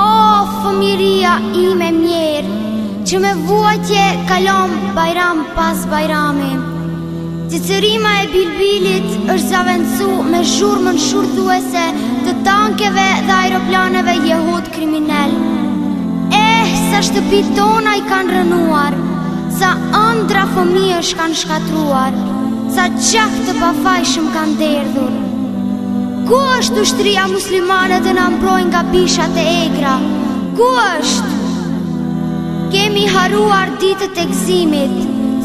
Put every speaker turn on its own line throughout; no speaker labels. O, fëmiria ime i me mjerë Që me vuatje kalom bajram pas bajrami Të cërima e bilbilit është zavendësu Me shurë më në shurë Të tankeve dhe aeroplaneve jehot kriminell Eh, sa shtëpit tona i kanë rënuar Sa andra fëmi është kanë shkatruar Sa qaftë të pafajshëm kanë derdhur Ku është ushtria muslimane dhe në mbrojnë nga bishat e egra? Ku është? Kemi haruar ditët e gzimit,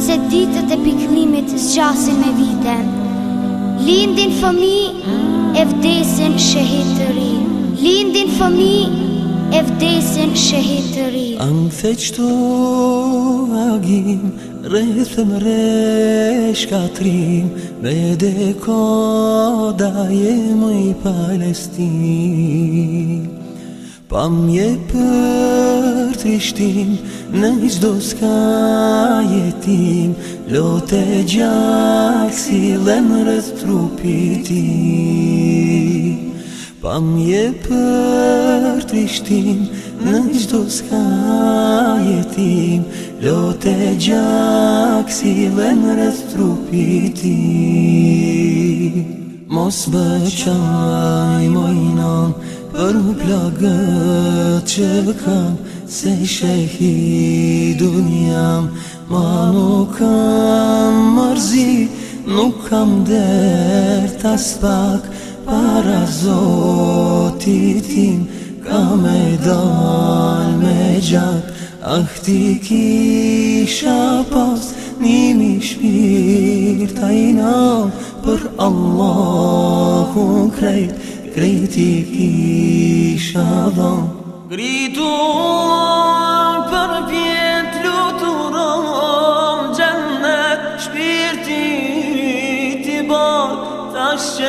se ditët e piknimit zgjasin me vitën. Lindin fëmi e vdesin shëhit të ri. Lindin fëmi e vdesin e vdesin shëhit të
Angë të qëtu agim, rrëthëm shkatrim Me dhe koda jemë i palestin Pamje për trishtim, në gjdo s'ka jetim Lote gjakë si lemë rëz trupitim Pa mje për trishtin Në gjdo s'ka jetim Lote gjak si ven rrëz trupi ti Mos bë qaj më inon Për mu plagët që dë kam Se shëhidun jam Ma nuk kam mërzit Nuk kam der t'as pak para zotit tim Ka me dal me gjak Ah ti kisha pas Nimi shpirë ta i nam Për Allahun krejt Krejt i kisha dham Gritu 私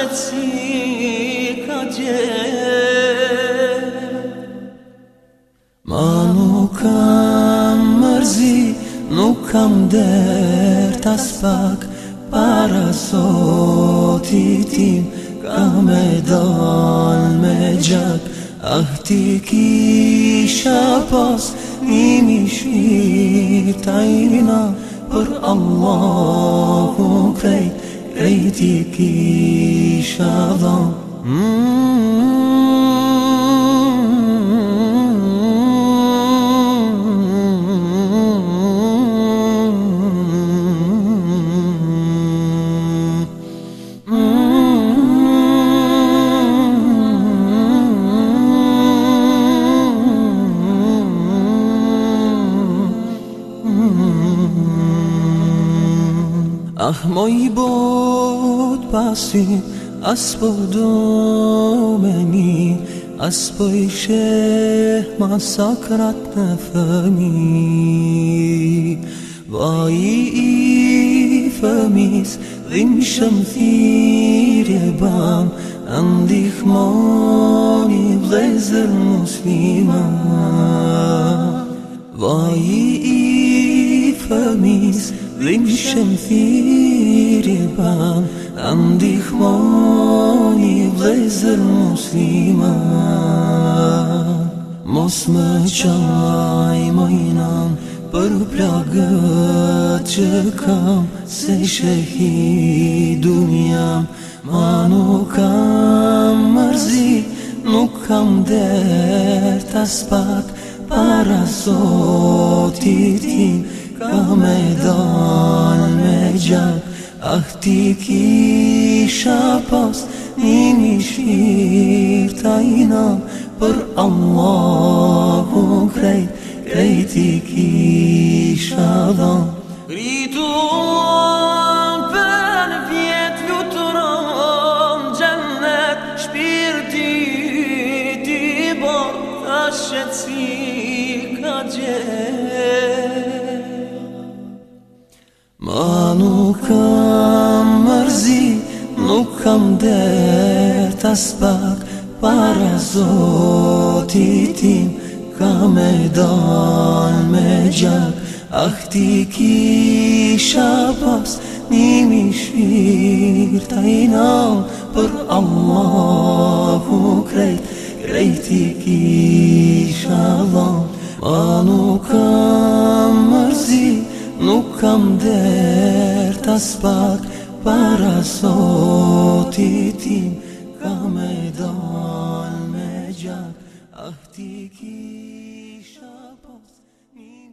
たち ما نوکم مرزی نوکم در تسبک پرساتی تیم کم دان مجد اهتی کی شباس نیمیشی تاینا پر الله کرید بيتك شظى Ah, moi boy. بسی اسب دومنی اسب ایشه ما سکرت نفهمی وای فمیس دیم شمثیر بام اندیخ مانی غزر مسلمان وای فمیس دیم شمثیر Nëndihmoni vëzër muslima Mos më qaj mëjnan Për plagët që kam Se shëhidu njam Ma nuk kam mërzit Nuk kam dert as pak Para sotitin Ka me dal me gjat Ah ti kisha pas një një shqip tajnam Për Allahu krejt, krejt i kisha dham Rituam për në pjetë lutëram Gjennet shpirti ti bon Ta shqetë si ka gjennet Ma nuk ka Nuk kam der as pak Para zotit tim Kam e dal me gjak Ah ti kisha pas Një mishir të inal Për Allahu krejt Krejt i kisha dhal Ma nuk kam mërzi Nuk kam dert as pak para sotit tim Ka me dal me gjak Ah ti kisha pos një